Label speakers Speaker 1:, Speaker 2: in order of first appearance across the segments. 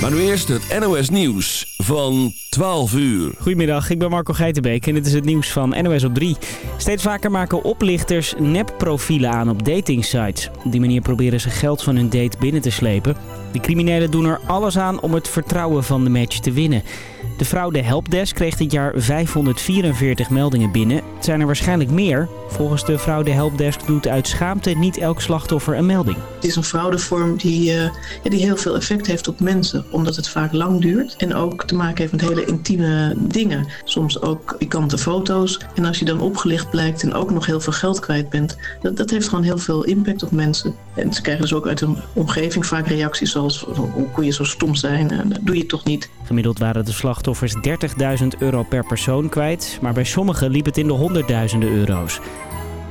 Speaker 1: Maar nu eerst het NOS Nieuws van 12 uur.
Speaker 2: Goedemiddag, ik ben Marco Geitenbeek en dit is het nieuws van NOS op 3. Steeds vaker maken oplichters nepprofielen aan op datingsites. Op die manier proberen ze geld van hun date binnen te slepen. De criminelen doen er alles aan om het vertrouwen van de match te winnen. De fraude helpdesk kreeg dit jaar 544 meldingen binnen. Het zijn er waarschijnlijk meer. Volgens de fraude helpdesk doet uit schaamte niet elk slachtoffer een melding.
Speaker 3: Het is een fraudevorm die, uh, ja, die heel veel effect heeft op mensen. Omdat het vaak lang duurt. En ook te maken heeft met hele intieme dingen. Soms ook pikante foto's. En als je dan opgelicht blijkt en ook nog heel veel geld kwijt bent. Dat, dat heeft gewoon heel veel impact op mensen. En ze krijgen dus ook uit hun omgeving vaak reacties zoals... Hoe kun je zo stom zijn? Dat doe je toch niet?
Speaker 2: Gemiddeld waren de slachtoffers 30.000 euro per persoon kwijt. Maar bij sommigen liep het in de honderdduizenden euro's.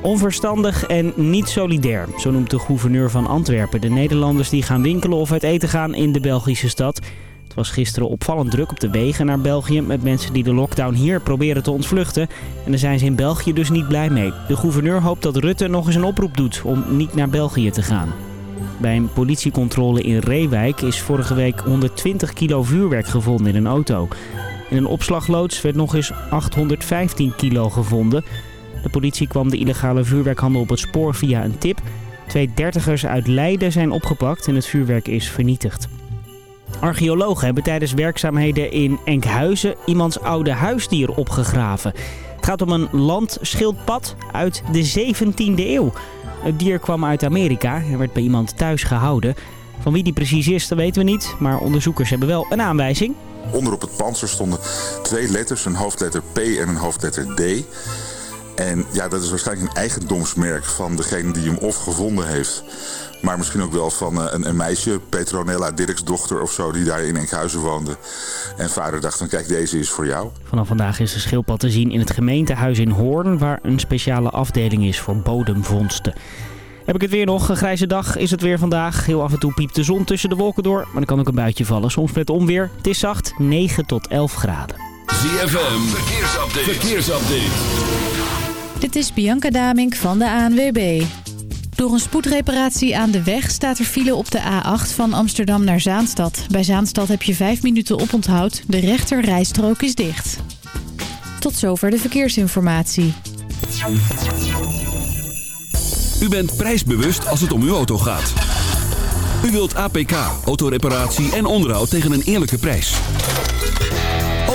Speaker 2: Onverstandig en niet solidair, zo noemt de gouverneur van Antwerpen de Nederlanders die gaan winkelen of uit eten gaan in de Belgische stad. Het was gisteren opvallend druk op de wegen naar België met mensen die de lockdown hier proberen te ontvluchten. En daar zijn ze in België dus niet blij mee. De gouverneur hoopt dat Rutte nog eens een oproep doet om niet naar België te gaan. Bij een politiecontrole in Reewijk is vorige week 120 kilo vuurwerk gevonden in een auto. In een opslagloods werd nog eens 815 kilo gevonden. De politie kwam de illegale vuurwerkhandel op het spoor via een tip. Twee dertigers uit Leiden zijn opgepakt en het vuurwerk is vernietigd. Archeologen hebben tijdens werkzaamheden in Enkhuizen iemands oude huisdier opgegraven. Het gaat om een landschildpad uit de 17e eeuw. Het dier kwam uit Amerika en werd bij iemand thuis gehouden. Van wie die precies is, dat weten we niet, maar onderzoekers hebben wel een aanwijzing.
Speaker 4: Onder op het panzer stonden twee letters, een hoofdletter P en een hoofdletter D. En ja, dat is waarschijnlijk een eigendomsmerk van degene die hem of gevonden heeft. Maar misschien ook wel van eh, een, een meisje, Petronella Dirks dochter of zo, die daar in Enkhuizen woonde. En vader dacht van kijk, deze is voor jou.
Speaker 2: Vanaf vandaag is de schildpad te zien in het gemeentehuis in Hoorn, waar een speciale afdeling is voor bodemvondsten. Heb ik het weer nog? Een grijze dag is het weer vandaag. Heel af en toe piept de zon tussen de wolken door, maar er kan ook een buitje vallen. Soms met onweer. Het is zacht, 9 tot 11 graden.
Speaker 1: ZFM, verkeersupdate. verkeersupdate.
Speaker 5: Dit is Bianca Damink van de ANWB. Door een spoedreparatie aan de weg staat er file op de A8 van Amsterdam naar Zaanstad. Bij Zaanstad heb je 5 minuten oponthoud. De rechter rijstrook is dicht. Tot zover de verkeersinformatie.
Speaker 1: U bent prijsbewust als het om uw auto gaat. U wilt APK, autoreparatie en onderhoud tegen een eerlijke prijs.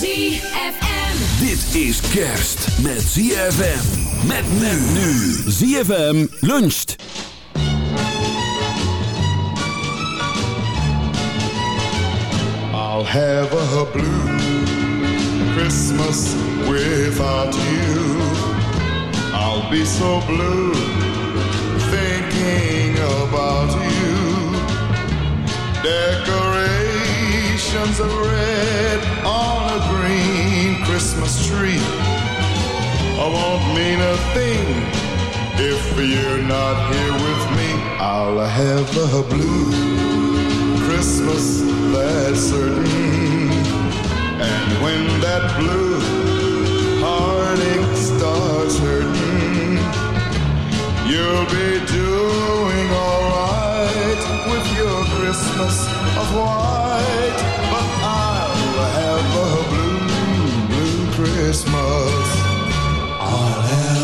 Speaker 6: ZFM.
Speaker 1: Dit is kerst met ZFM. Met men nu. ZFM luncht.
Speaker 7: I'll have a blue Christmas without you. I'll be so blue thinking about you. Decorations of red I won't mean a thing if you're not here with me. I'll have a blue Christmas, that's certain. And when that blue heartache starts hurting, you'll be doing alright with your Christmas of white. But I'll have a blue, blue Christmas.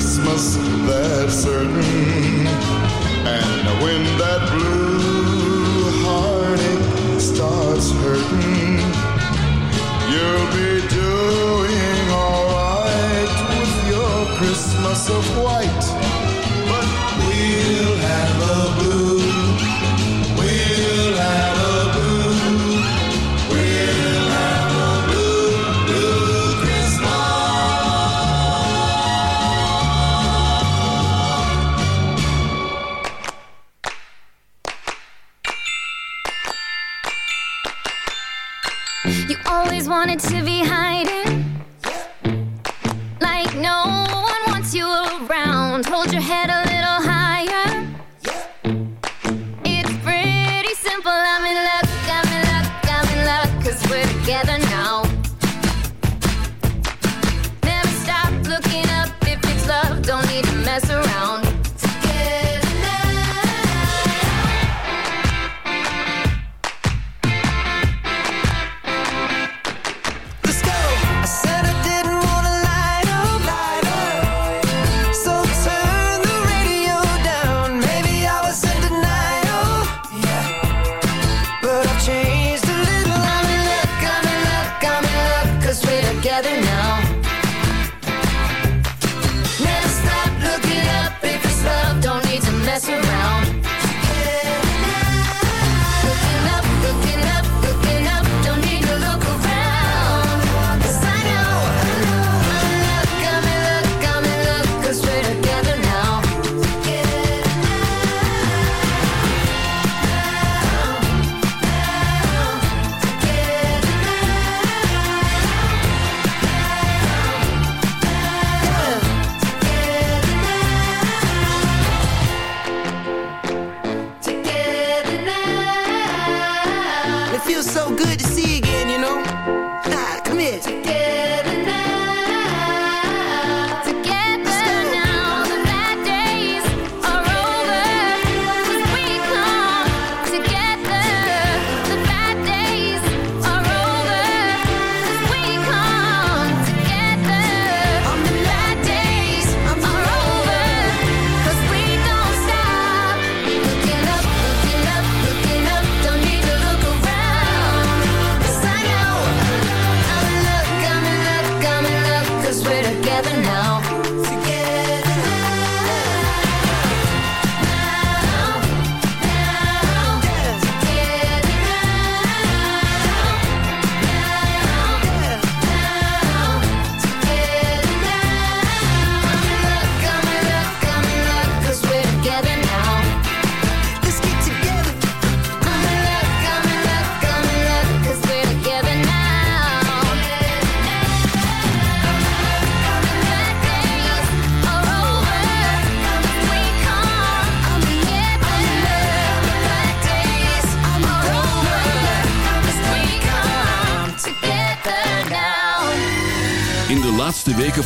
Speaker 7: Christmas, that's certain. And when that blue heartache starts hurting, you'll be doing alright with your
Speaker 6: Christmas of white. But we'll have a blue.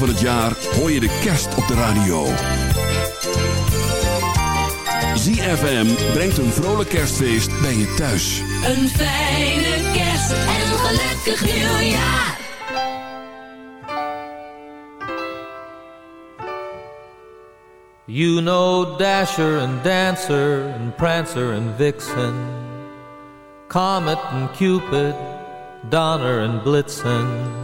Speaker 8: Van het jaar hoor je de kerst op de radio. ZFM brengt een vrolijk kerstfeest bij je thuis.
Speaker 1: Een fijne kerst en een gelukkig nieuwjaar.
Speaker 9: You know Dasher and Dancer and Prancer and Vixen, Comet and Cupid, Donner and Blitzen.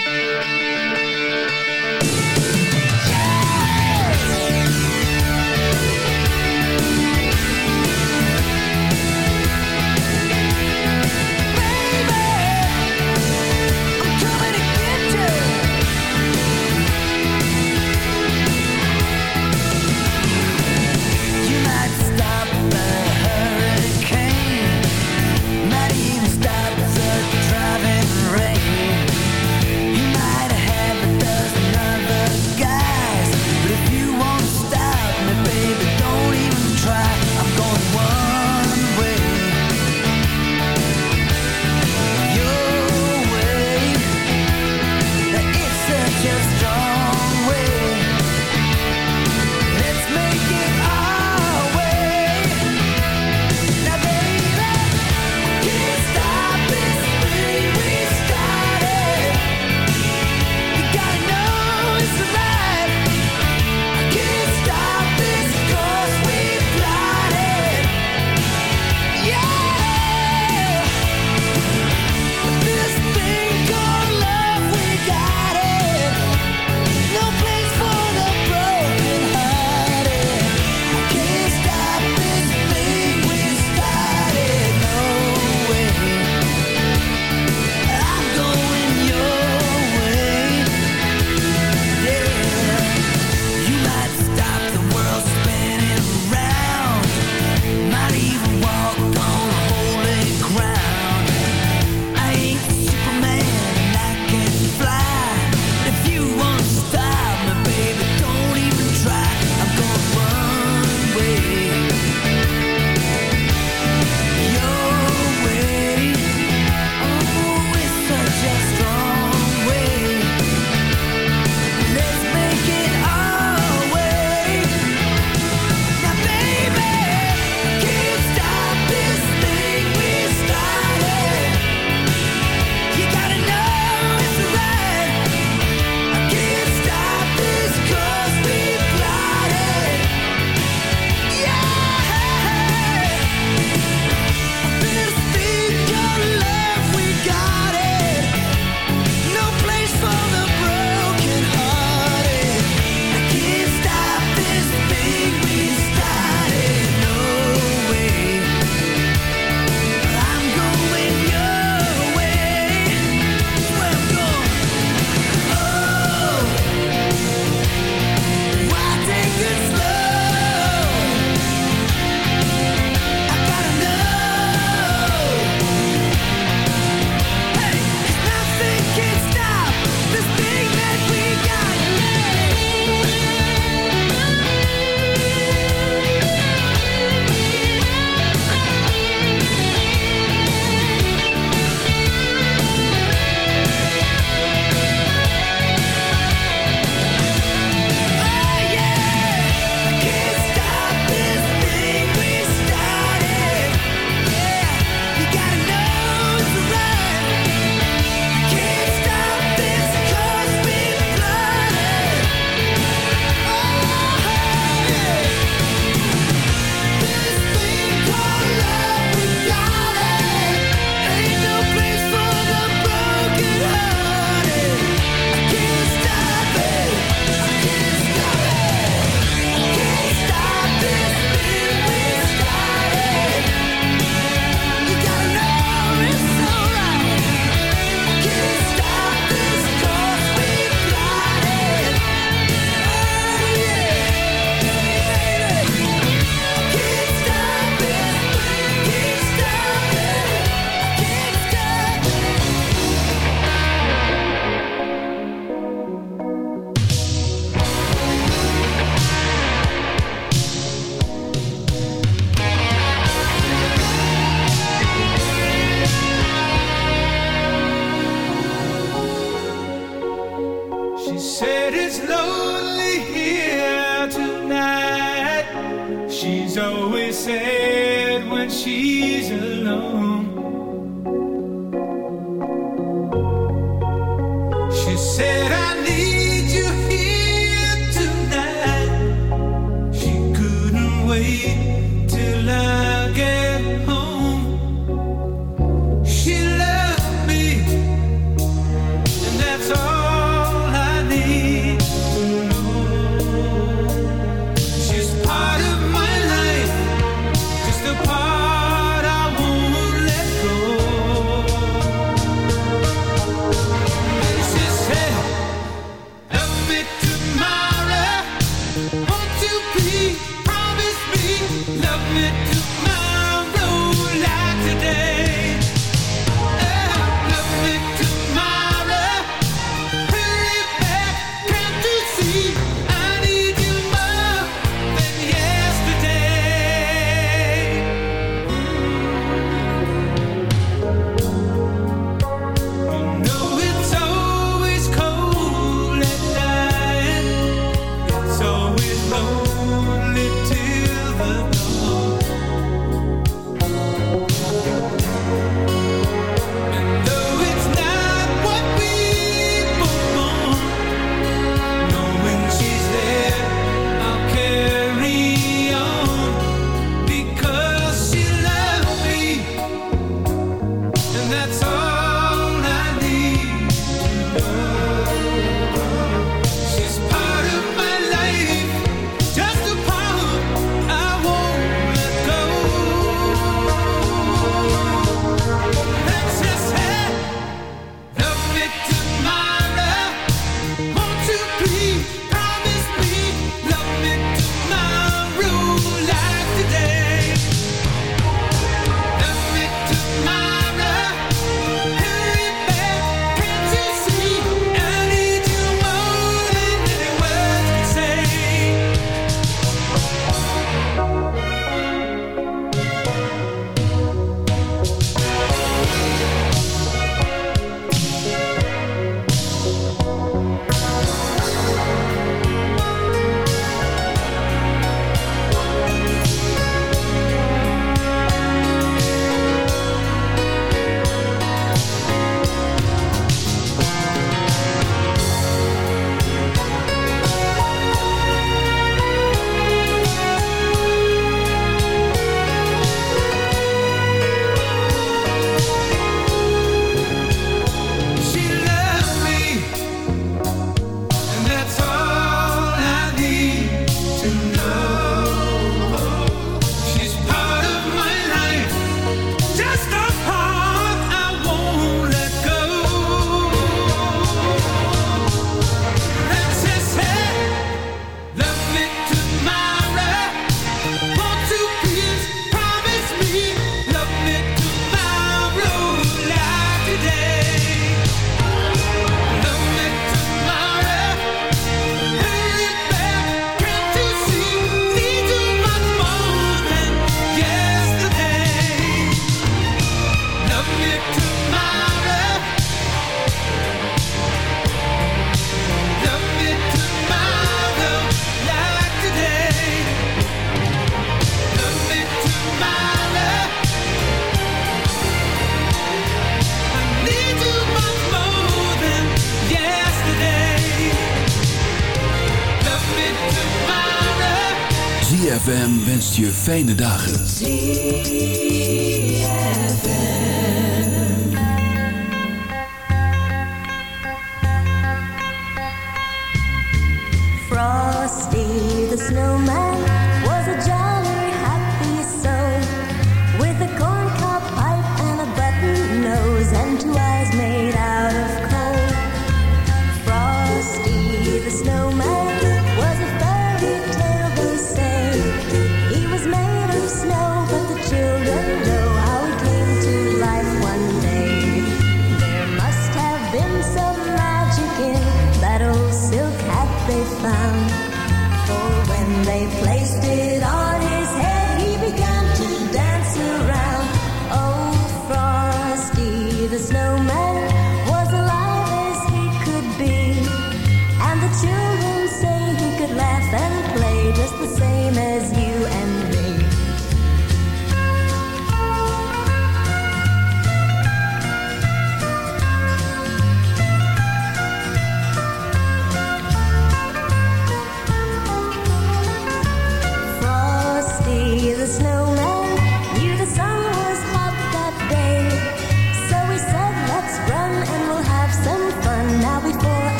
Speaker 10: Fijne dagen.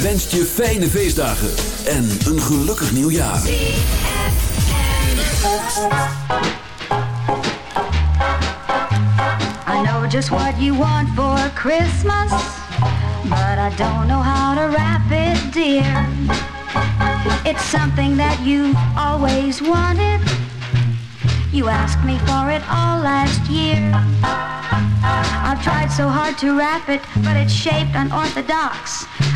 Speaker 8: Wenst je fijne feestdagen en een gelukkig nieuwjaar.
Speaker 11: I know just what you want for Christmas, but I don't know how to wrap it, dear. It's something that you always wanted. You asked me for it all last year. I've tried so hard to wrap it, but it's shaped unorthodox.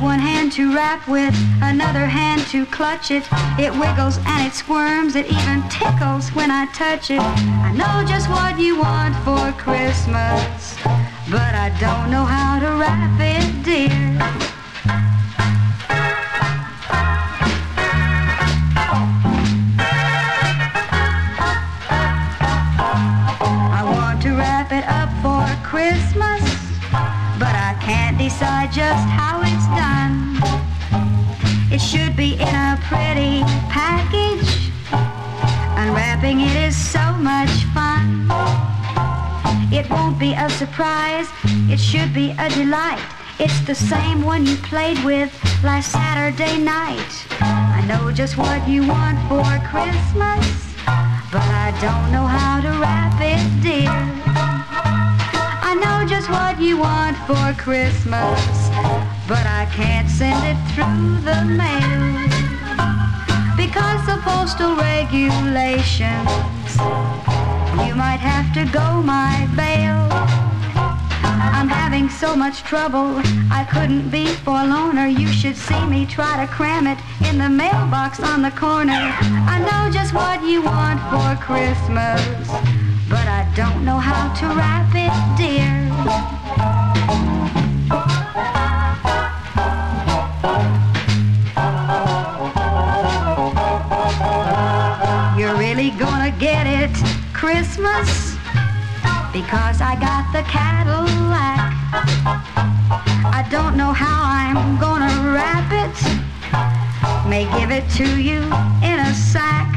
Speaker 11: One hand to wrap with, another hand to clutch it. It wiggles and it squirms, it even tickles when I touch it. I know just what you want for Christmas, but I don't know how to wrap it, dear. Decide just how it's done. It should be in a pretty package. Unwrapping it is so much fun. It won't be a surprise, it should be a delight. It's the same one you played with last Saturday night. I know just what you want for Christmas, but I don't know how to wrap it, dear. Just what you want for Christmas, but I can't send it through the mail because of postal regulations. You might have to go my bail. I'm having so much trouble, I couldn't be forlorner. You should see me try to cram it in the mailbox on the corner. I know just what you want for Christmas, but I don't know how to wrap it, dear. You're really gonna get it Christmas because I got the Cadillac. I don't know how I'm gonna wrap it. May give it to you in a sack.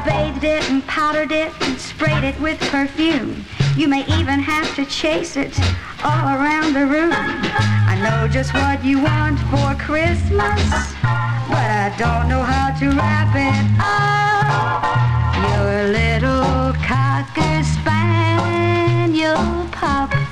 Speaker 11: I bathed it and powdered it and sprayed it with perfume. You may even have to chase it all around the room. I know just what you want for Christmas, but I don't know how to wrap it up. Your little cocker spaniel pup.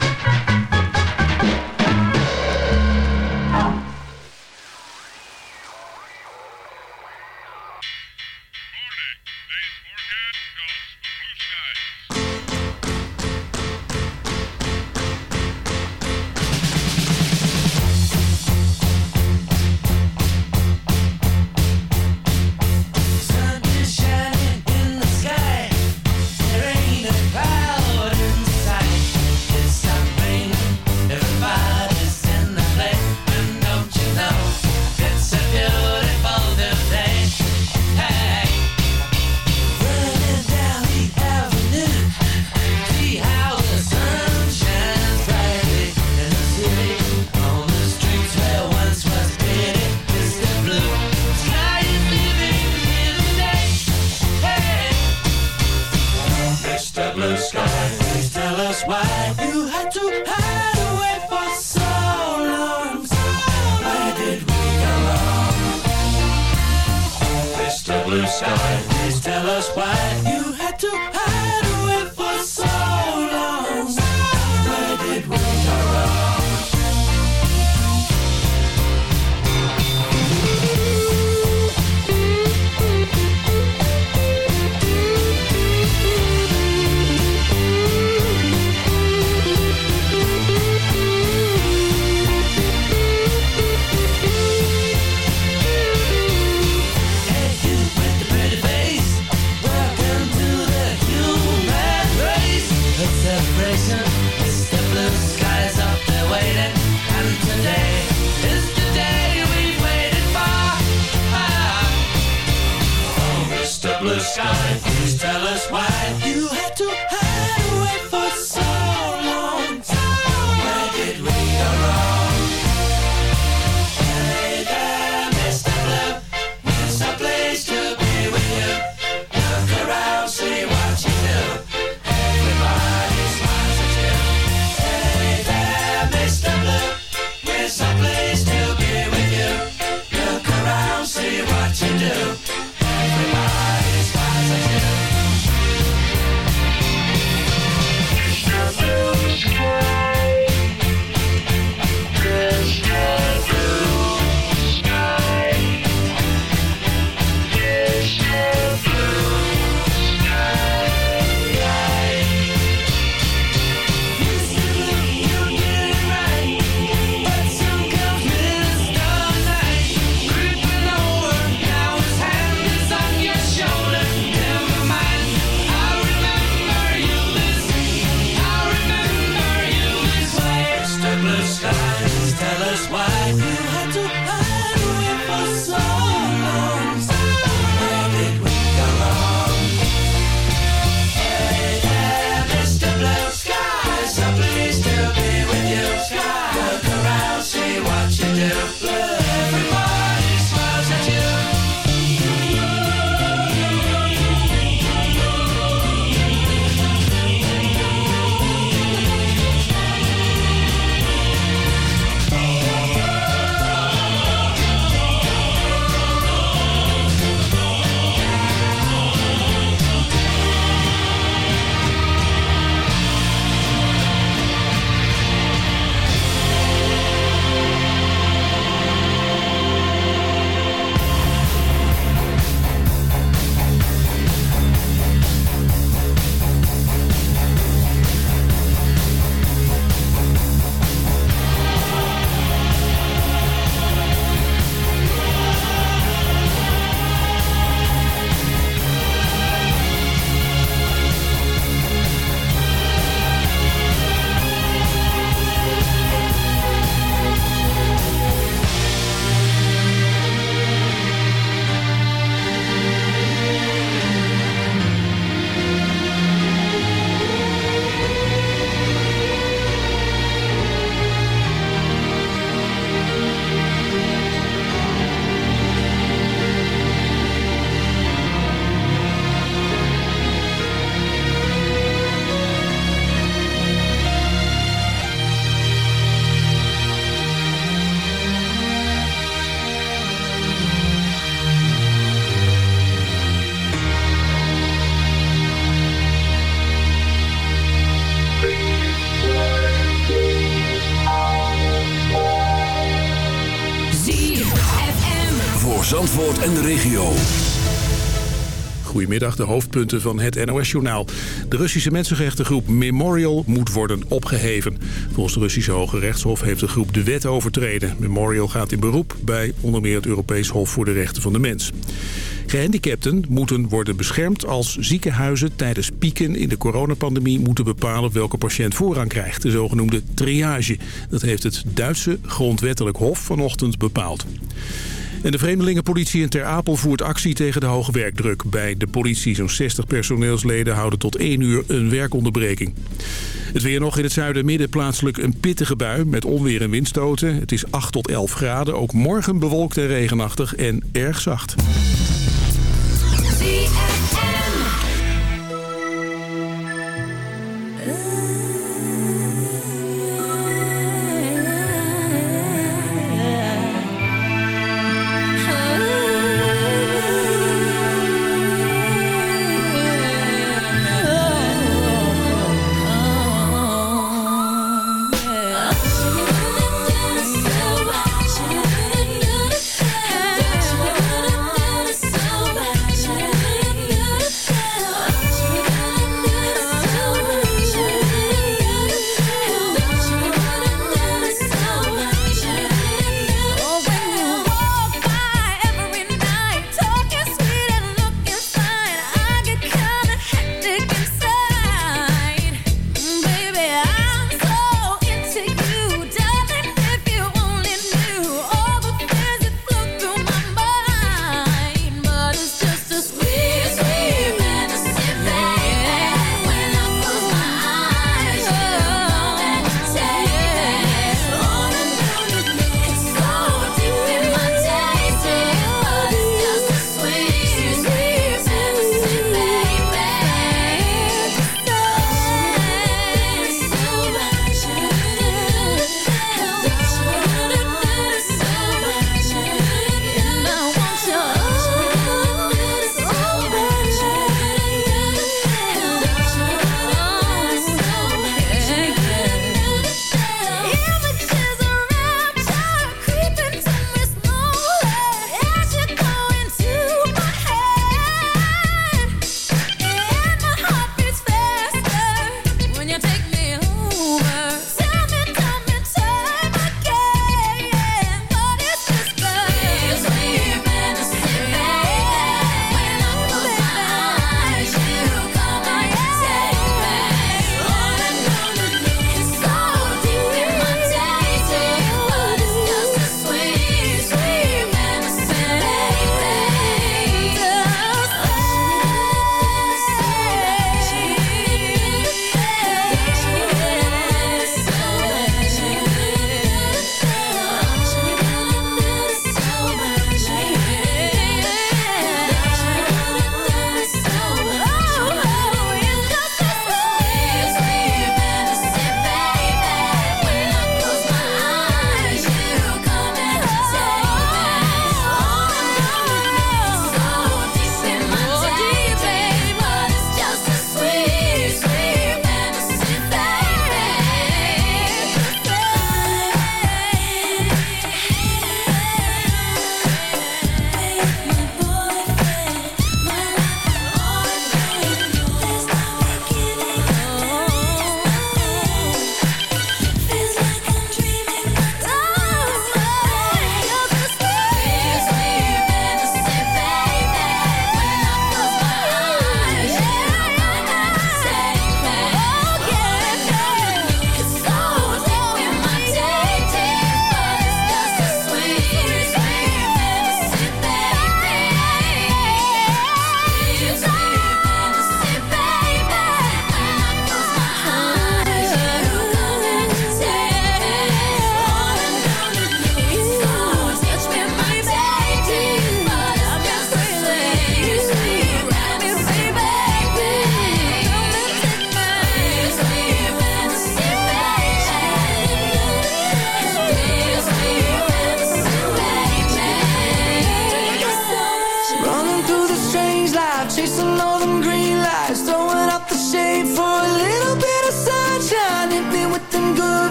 Speaker 8: De
Speaker 12: hoofdpunten van het NOS-journaal. De Russische mensenrechtengroep Memorial moet worden opgeheven. Volgens de Russische Hoge Rechtshof heeft de groep de wet overtreden. Memorial gaat in beroep bij onder meer het Europees Hof voor de Rechten van de Mens. Gehandicapten moeten worden beschermd als ziekenhuizen tijdens pieken in de coronapandemie moeten bepalen welke patiënt voorrang krijgt. De zogenoemde triage. Dat heeft het Duitse grondwettelijk hof vanochtend bepaald. En de Vreemdelingenpolitie in Ter Apel voert actie tegen de hoge werkdruk. Bij de politie zo'n 60 personeelsleden houden tot 1 uur een werkonderbreking. Het weer nog in het zuiden en midden plaatselijk een pittige bui met onweer en windstoten. Het is 8 tot 11 graden, ook morgen bewolkt en regenachtig en erg zacht.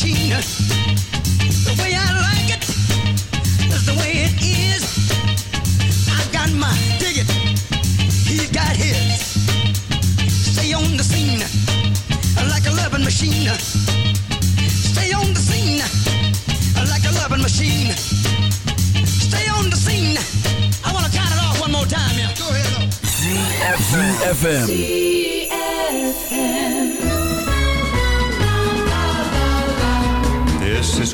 Speaker 13: machine. The way I like it is the way it is. I got my ticket, he's got his. Stay on the scene like a loving machine. Stay on the scene like a loving machine. Stay on the scene. I want to count it off one more time. Yeah. Go ahead.
Speaker 8: ZFM.
Speaker 14: ZFM.